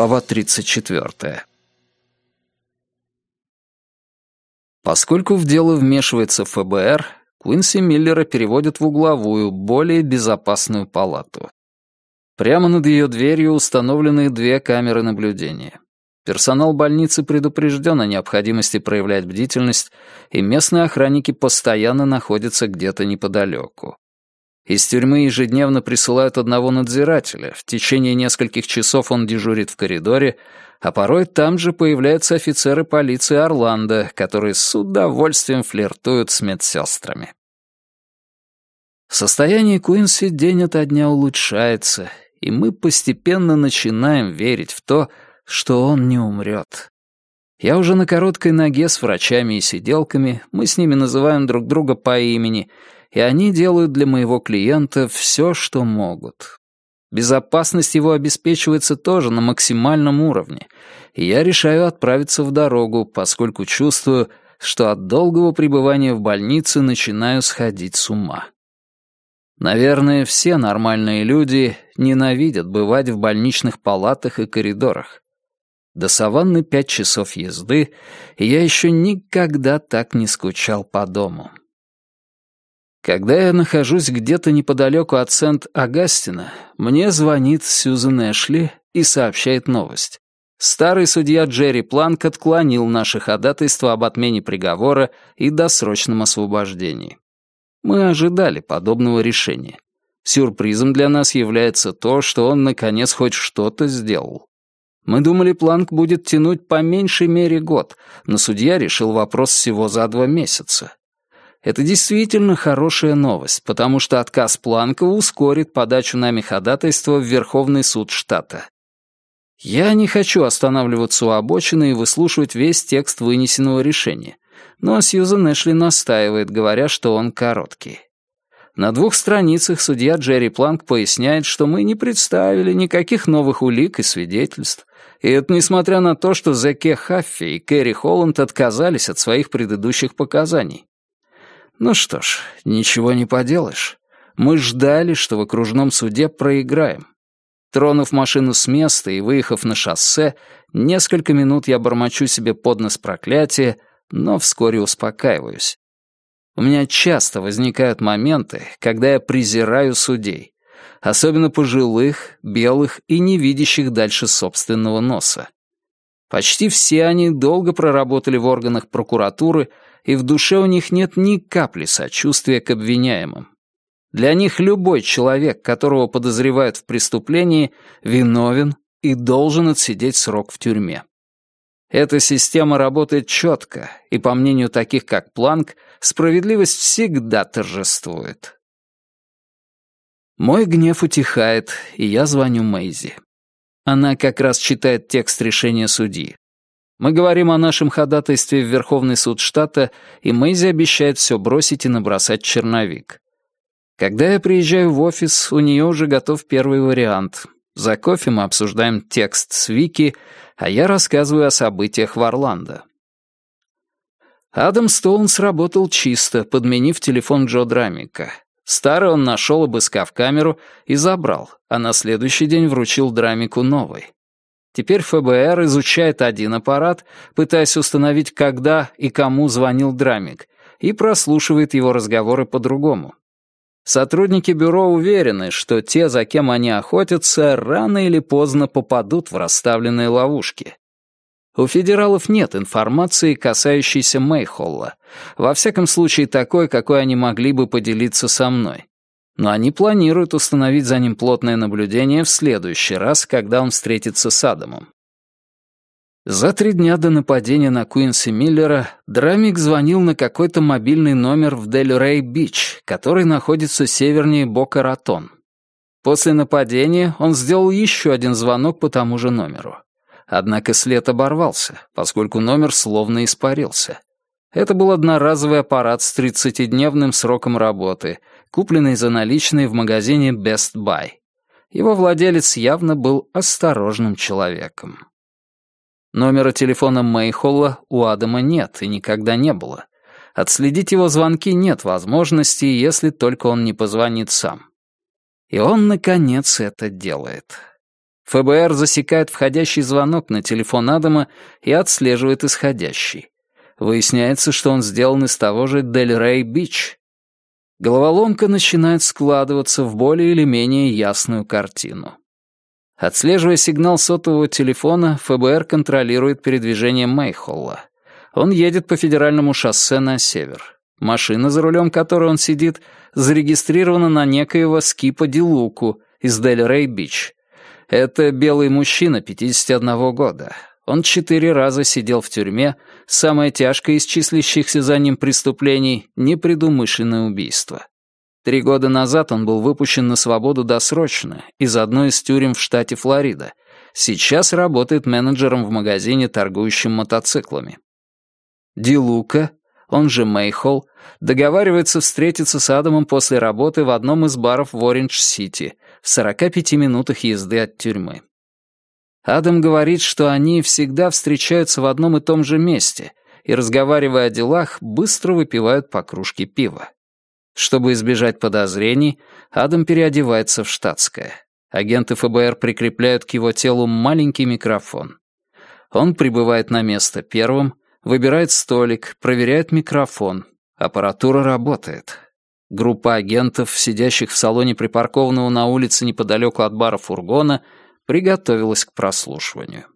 Глава 34. Поскольку в дело вмешивается ФБР, Куинси Миллера переводят в угловую, более безопасную палату. Прямо над ее дверью установлены две камеры наблюдения. Персонал больницы предупрежден о необходимости проявлять бдительность, и местные охранники постоянно находятся где-то неподалеку. Из тюрьмы ежедневно присылают одного надзирателя. В течение нескольких часов он дежурит в коридоре, а порой там же появляются офицеры полиции Орландо, которые с удовольствием флиртуют с медсестрами. Состояние Куинси день ото дня улучшается, и мы постепенно начинаем верить в то, что он не умрет. Я уже на короткой ноге с врачами и сиделками, мы с ними называем друг друга по имени, и они делают для моего клиента все, что могут. Безопасность его обеспечивается тоже на максимальном уровне, и я решаю отправиться в дорогу, поскольку чувствую, что от долгого пребывания в больнице начинаю сходить с ума. Наверное, все нормальные люди ненавидят бывать в больничных палатах и коридорах. До саванны пять часов езды, и я еще никогда так не скучал по дому. Когда я нахожусь где-то неподалеку от Сент-Агастина, мне звонит Сьюзен Эшли и сообщает новость. Старый судья Джерри Планк отклонил наше ходатайство об отмене приговора и досрочном освобождении. Мы ожидали подобного решения. Сюрпризом для нас является то, что он, наконец, хоть что-то сделал. Мы думали, Планк будет тянуть по меньшей мере год, но судья решил вопрос всего за два месяца. Это действительно хорошая новость, потому что отказ Планка ускорит подачу нами ходатайства в Верховный суд штата. Я не хочу останавливаться у обочины и выслушивать весь текст вынесенного решения, но Сьюзен Эшли настаивает, говоря, что он короткий. На двух страницах судья Джерри Планк поясняет, что мы не представили никаких новых улик и свидетельств, и это несмотря на то, что Зеке Хаффи и Кэрри Холланд отказались от своих предыдущих показаний. Ну что ж, ничего не поделаешь. Мы ждали, что в окружном суде проиграем. Тронув машину с места и выехав на шоссе, несколько минут я бормочу себе под нос проклятие, но вскоре успокаиваюсь. У меня часто возникают моменты, когда я презираю судей, особенно пожилых, белых и не видящих дальше собственного носа. Почти все они долго проработали в органах прокуратуры и в душе у них нет ни капли сочувствия к обвиняемым. Для них любой человек, которого подозревают в преступлении, виновен и должен отсидеть срок в тюрьме. Эта система работает четко, и, по мнению таких как Планк, справедливость всегда торжествует. Мой гнев утихает, и я звоню Мэйзи. Она как раз читает текст решения судьи. Мы говорим о нашем ходатайстве в Верховный суд штата, и Мэйзи обещает все бросить и набросать черновик. Когда я приезжаю в офис, у нее уже готов первый вариант. За кофе мы обсуждаем текст с Вики, а я рассказываю о событиях в Орландо. Адам Стоун сработал чисто, подменив телефон Джо Драмика. Старый он нашел, обыскав камеру, и забрал, а на следующий день вручил Драмику новый. Теперь ФБР изучает один аппарат, пытаясь установить, когда и кому звонил Драмик, и прослушивает его разговоры по-другому. Сотрудники бюро уверены, что те, за кем они охотятся, рано или поздно попадут в расставленные ловушки. У федералов нет информации, касающейся Мейхолла, во всяком случае такой, какой они могли бы поделиться со мной но они планируют установить за ним плотное наблюдение в следующий раз, когда он встретится с Адамом. За три дня до нападения на Куинси Миллера Драмик звонил на какой-то мобильный номер в Дель-Рей-Бич, который находится севернее Бока-Ратон. После нападения он сделал еще один звонок по тому же номеру. Однако след оборвался, поскольку номер словно испарился. Это был одноразовый аппарат с 30-дневным сроком работы, купленный за наличные в магазине Best Buy. Его владелец явно был осторожным человеком. Номера телефона Мейхолла у Адама нет и никогда не было. Отследить его звонки нет возможности, если только он не позвонит сам. И он, наконец, это делает. ФБР засекает входящий звонок на телефон Адама и отслеживает исходящий. Выясняется, что он сделан из того же Дель Рей Бич. Головоломка начинает складываться в более или менее ясную картину. Отслеживая сигнал сотового телефона, ФБР контролирует передвижение Мейхолла. Он едет по федеральному шоссе на север. Машина, за рулем которой он сидит, зарегистрирована на некоего Скипа Дилуку из Дель Рей Бич. Это белый мужчина 51 года. Он четыре раза сидел в тюрьме, самое тяжкое из числящихся за ним преступлений — непредумышленное убийство. Три года назад он был выпущен на свободу досрочно из одной из тюрем в штате Флорида. Сейчас работает менеджером в магазине, торгующем мотоциклами. Ди Лука, он же Мейхол, договаривается встретиться с Адамом после работы в одном из баров в Ориндж-Сити, в 45 минутах езды от тюрьмы. Адам говорит, что они всегда встречаются в одном и том же месте и, разговаривая о делах, быстро выпивают по кружке пива. Чтобы избежать подозрений, Адам переодевается в штатское. Агенты ФБР прикрепляют к его телу маленький микрофон. Он прибывает на место первым, выбирает столик, проверяет микрофон. Аппаратура работает. Группа агентов, сидящих в салоне припаркованного на улице неподалеку от бара фургона, приготовилась к прослушиванию.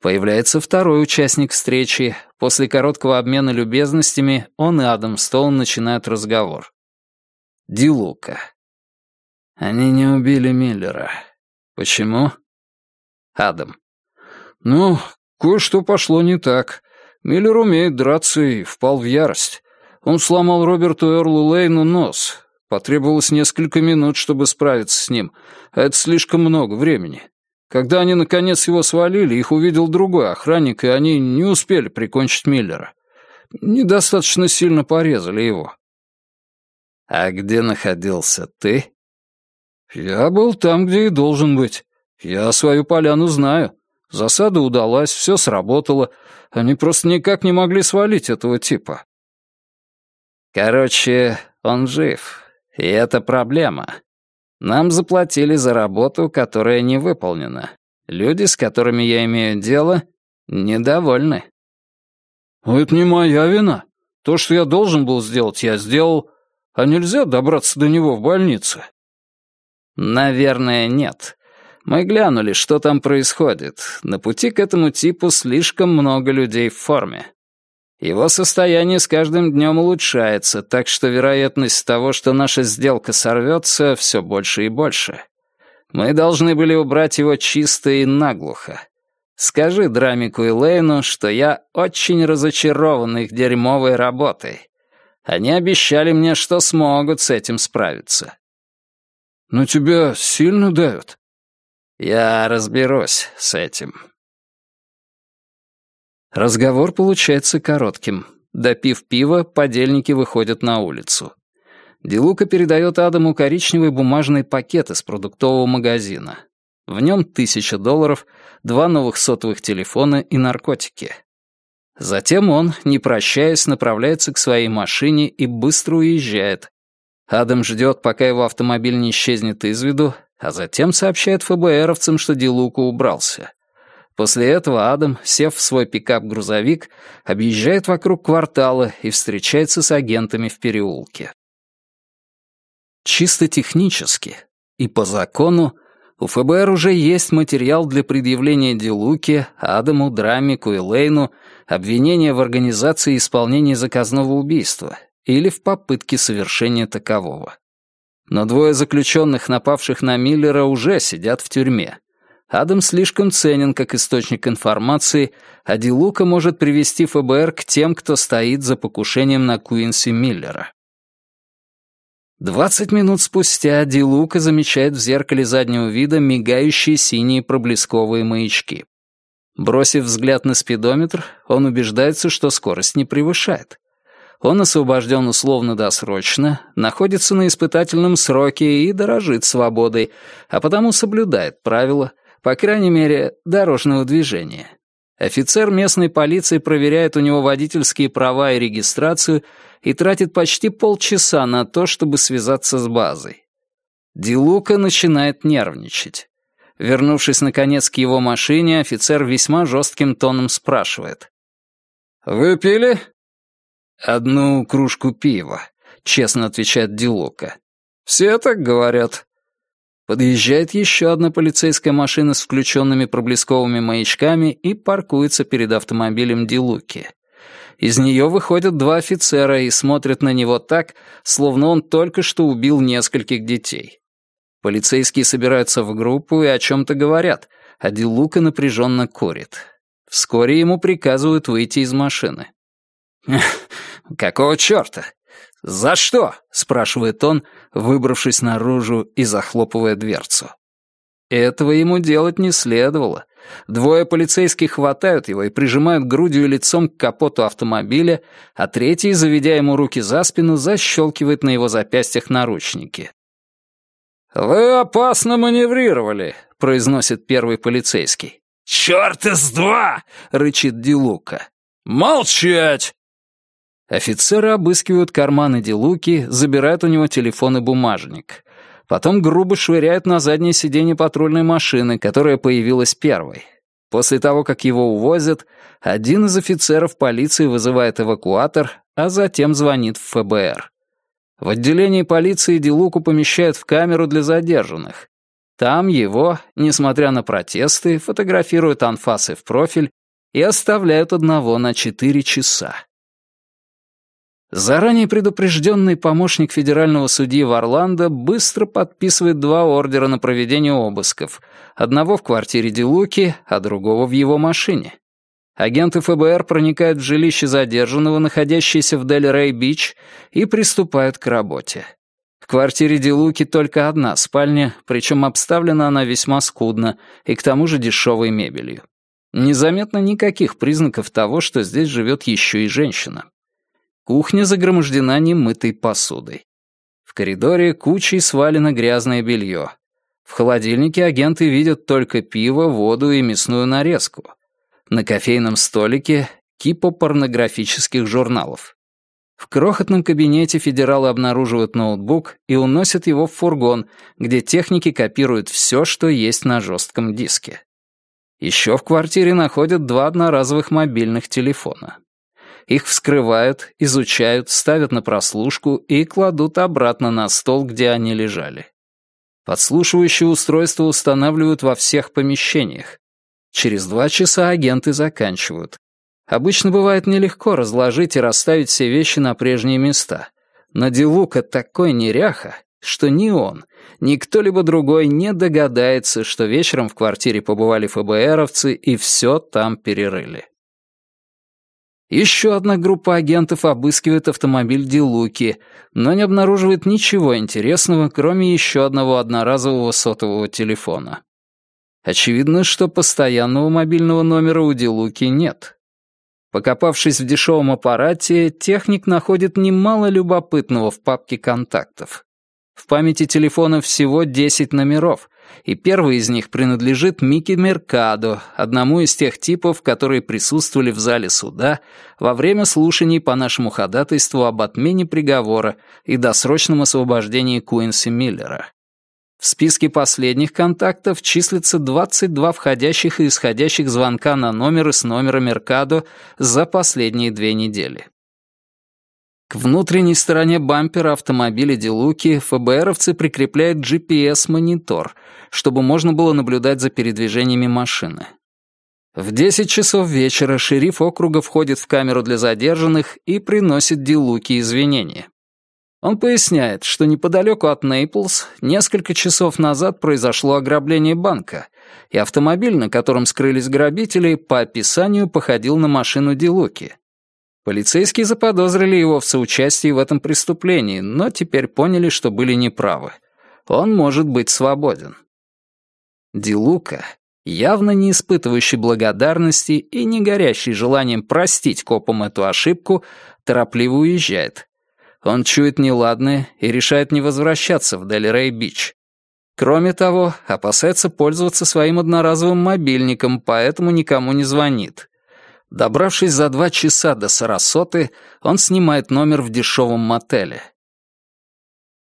Появляется второй участник встречи. После короткого обмена любезностями он и Адам Стоун начинают разговор. Дилука. Они не убили Миллера. Почему? Адам. Ну, кое-что пошло не так. Миллер умеет драться и впал в ярость. Он сломал Роберту Эрлу Лейну нос. Потребовалось несколько минут, чтобы справиться с ним, это слишком много времени. Когда они, наконец, его свалили, их увидел другой охранник, и они не успели прикончить Миллера. Недостаточно сильно порезали его. «А где находился ты?» «Я был там, где и должен быть. Я свою поляну знаю. Засада удалась, все сработало. Они просто никак не могли свалить этого типа». «Короче, он жив, и это проблема. Нам заплатили за работу, которая не выполнена. Люди, с которыми я имею дело, недовольны. Это не моя вина. То, что я должен был сделать, я сделал. А нельзя добраться до него в больнице? Наверное, нет. Мы глянули, что там происходит. На пути к этому типу слишком много людей в форме. Его состояние с каждым днем улучшается, так что вероятность того, что наша сделка сорвется, все больше и больше. Мы должны были убрать его чисто и наглухо. Скажи Драмику и Лейну, что я очень разочарован их дерьмовой работой. Они обещали мне, что смогут с этим справиться. «Но тебя сильно давят?» «Я разберусь с этим», Разговор получается коротким. Допив пива, подельники выходят на улицу. Дилука передает Адаму коричневый бумажный пакет из продуктового магазина. В нем тысяча долларов, два новых сотовых телефона и наркотики. Затем он, не прощаясь, направляется к своей машине и быстро уезжает. Адам ждет, пока его автомобиль не исчезнет из виду, а затем сообщает ФБРовцам, что Дилука убрался. После этого Адам, сев в свой пикап-грузовик, объезжает вокруг квартала и встречается с агентами в переулке. Чисто технически и по закону у ФБР уже есть материал для предъявления Дилуке, Адаму, Драмику и Лейну обвинения в организации и исполнении заказного убийства или в попытке совершения такового. Но двое заключенных, напавших на Миллера, уже сидят в тюрьме. Адам слишком ценен как источник информации, а Дилука может привести ФБР к тем, кто стоит за покушением на Куинси Миллера. Двадцать минут спустя Дилука замечает в зеркале заднего вида мигающие синие проблесковые маячки. Бросив взгляд на спидометр, он убеждается, что скорость не превышает. Он освобожден условно-досрочно, находится на испытательном сроке и дорожит свободой, а потому соблюдает правила — по крайней мере, дорожного движения. Офицер местной полиции проверяет у него водительские права и регистрацию и тратит почти полчаса на то, чтобы связаться с базой. Дилука начинает нервничать. Вернувшись, наконец, к его машине, офицер весьма жестким тоном спрашивает. «Вы пили?» «Одну кружку пива», — честно отвечает Дилука. «Все так говорят». Подъезжает еще одна полицейская машина с включенными проблесковыми маячками и паркуется перед автомобилем Дилуки. Из нее выходят два офицера и смотрят на него так, словно он только что убил нескольких детей. Полицейские собираются в группу и о чем-то говорят, а Дилука напряженно курит. Вскоре ему приказывают выйти из машины. «Какого черта? За что?» — спрашивает он, выбравшись наружу и захлопывая дверцу. Этого ему делать не следовало. Двое полицейских хватают его и прижимают грудью и лицом к капоту автомобиля, а третий, заведя ему руки за спину, защелкивает на его запястьях наручники. «Вы опасно маневрировали», — произносит первый полицейский. «Чёрт из два!» — рычит Дилука. «Молчать!» Офицеры обыскивают карманы Дилуки, забирают у него телефон и бумажник. Потом грубо швыряют на заднее сиденье патрульной машины, которая появилась первой. После того, как его увозят, один из офицеров полиции вызывает эвакуатор, а затем звонит в ФБР. В отделении полиции Дилуку помещают в камеру для задержанных. Там его, несмотря на протесты, фотографируют анфасы в профиль и оставляют одного на четыре часа. Заранее предупрежденный помощник федерального судьи в Орландо быстро подписывает два ордера на проведение обысков, одного в квартире Дилуки, а другого в его машине. Агенты ФБР проникают в жилище задержанного, находящееся в Дель-Рей-Бич, и приступают к работе. В квартире Дилуки только одна спальня, причем обставлена она весьма скудно и к тому же дешевой мебелью. Незаметно никаких признаков того, что здесь живет еще и женщина. Кухня загромождена немытой посудой. В коридоре кучей свалено грязное белье. В холодильнике агенты видят только пиво, воду и мясную нарезку. На кофейном столике кипа порнографических журналов. В крохотном кабинете федералы обнаруживают ноутбук и уносят его в фургон, где техники копируют все, что есть на жестком диске. Еще в квартире находят два одноразовых мобильных телефона. Их вскрывают, изучают, ставят на прослушку и кладут обратно на стол, где они лежали. Подслушивающее устройство устанавливают во всех помещениях. Через два часа агенты заканчивают. Обычно бывает нелегко разложить и расставить все вещи на прежние места. Но Дилука такой неряха, что ни он, ни кто-либо другой не догадается, что вечером в квартире побывали ФБРовцы и все там перерыли. Еще одна группа агентов обыскивает автомобиль Дилуки, но не обнаруживает ничего интересного, кроме еще одного одноразового сотового телефона. Очевидно, что постоянного мобильного номера у Дилуки нет. Покопавшись в дешевом аппарате, техник находит немало любопытного в папке контактов. В памяти телефона всего 10 номеров, и первый из них принадлежит Микки Меркадо, одному из тех типов, которые присутствовали в зале суда во время слушаний по нашему ходатайству об отмене приговора и досрочном освобождении Куинси Миллера. В списке последних контактов числится 22 входящих и исходящих звонка на номеры с номера Меркадо за последние две недели. К внутренней стороне бампера автомобиля Дилуки ФБРовцы прикрепляют GPS-монитор, чтобы можно было наблюдать за передвижениями машины. В 10 часов вечера шериф округа входит в камеру для задержанных и приносит Дилуки извинения. Он поясняет, что неподалеку от Нейплс несколько часов назад произошло ограбление банка, и автомобиль, на котором скрылись грабители, по описанию походил на машину Дилуки. Полицейские заподозрили его в соучастии в этом преступлении, но теперь поняли, что были неправы. Он может быть свободен. Дилука, явно не испытывающий благодарности и не горящий желанием простить копам эту ошибку, торопливо уезжает. Он чует неладное и решает не возвращаться в Дель-Рей-Бич. Кроме того, опасается пользоваться своим одноразовым мобильником, поэтому никому не звонит. Добравшись за два часа до Сарасоты, он снимает номер в дешевом мотеле.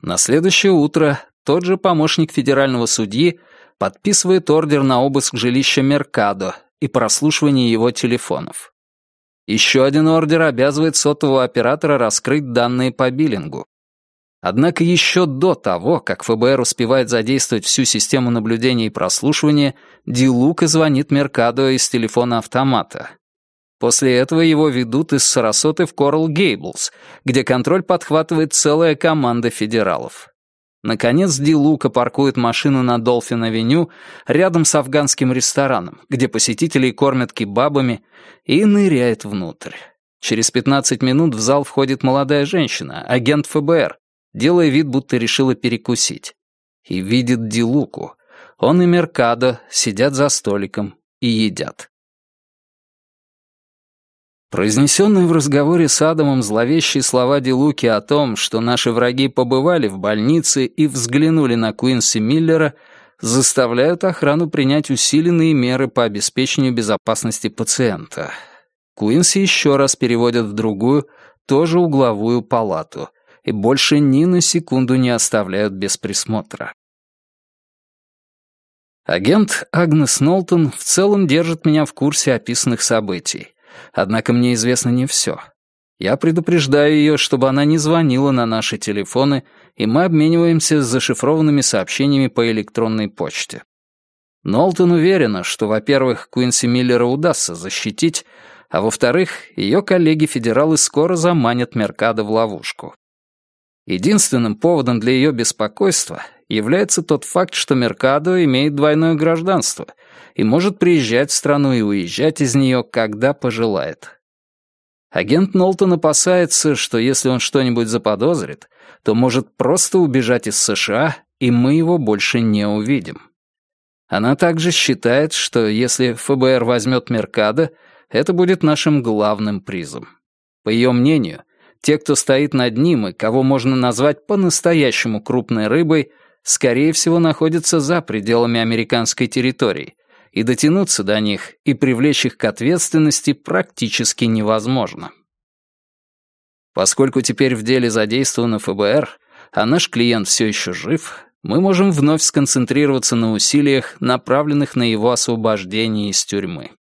На следующее утро тот же помощник федерального судьи подписывает ордер на обыск жилища Меркадо и прослушивание его телефонов. Еще один ордер обязывает сотового оператора раскрыть данные по биллингу. Однако еще до того, как ФБР успевает задействовать всю систему наблюдения и прослушивания, Дилука звонит Меркадо из телефона автомата. После этого его ведут из Сарасоты в Корал Гейблс, где контроль подхватывает целая команда федералов. Наконец Ди Лука паркует машину на Долфин-авеню рядом с афганским рестораном, где посетителей кормят кебабами, и ныряет внутрь. Через 15 минут в зал входит молодая женщина, агент ФБР, делая вид, будто решила перекусить. И видит Ди Луку. Он и Меркадо сидят за столиком и едят. Произнесенные в разговоре с Адамом зловещие слова Дилуки о том, что наши враги побывали в больнице и взглянули на Куинси Миллера, заставляют охрану принять усиленные меры по обеспечению безопасности пациента. Куинси еще раз переводят в другую, тоже угловую палату, и больше ни на секунду не оставляют без присмотра. Агент Агнес Нолтон в целом держит меня в курсе описанных событий. Однако мне известно не все. Я предупреждаю ее, чтобы она не звонила на наши телефоны, и мы обмениваемся зашифрованными сообщениями по электронной почте. Нолтон уверена, что, во-первых, Куинси Миллера удастся защитить, а во-вторых, ее коллеги-федералы скоро заманят Меркадо в ловушку. Единственным поводом для ее беспокойства является тот факт, что Меркадо имеет двойное гражданство — и может приезжать в страну и уезжать из нее, когда пожелает. Агент Нолтон опасается, что если он что-нибудь заподозрит, то может просто убежать из США, и мы его больше не увидим. Она также считает, что если ФБР возьмет Меркадо, это будет нашим главным призом. По ее мнению, те, кто стоит над ним и кого можно назвать по-настоящему крупной рыбой, скорее всего находятся за пределами американской территории, и дотянуться до них и привлечь их к ответственности практически невозможно. Поскольку теперь в деле задействовано ФБР, а наш клиент все еще жив, мы можем вновь сконцентрироваться на усилиях, направленных на его освобождение из тюрьмы.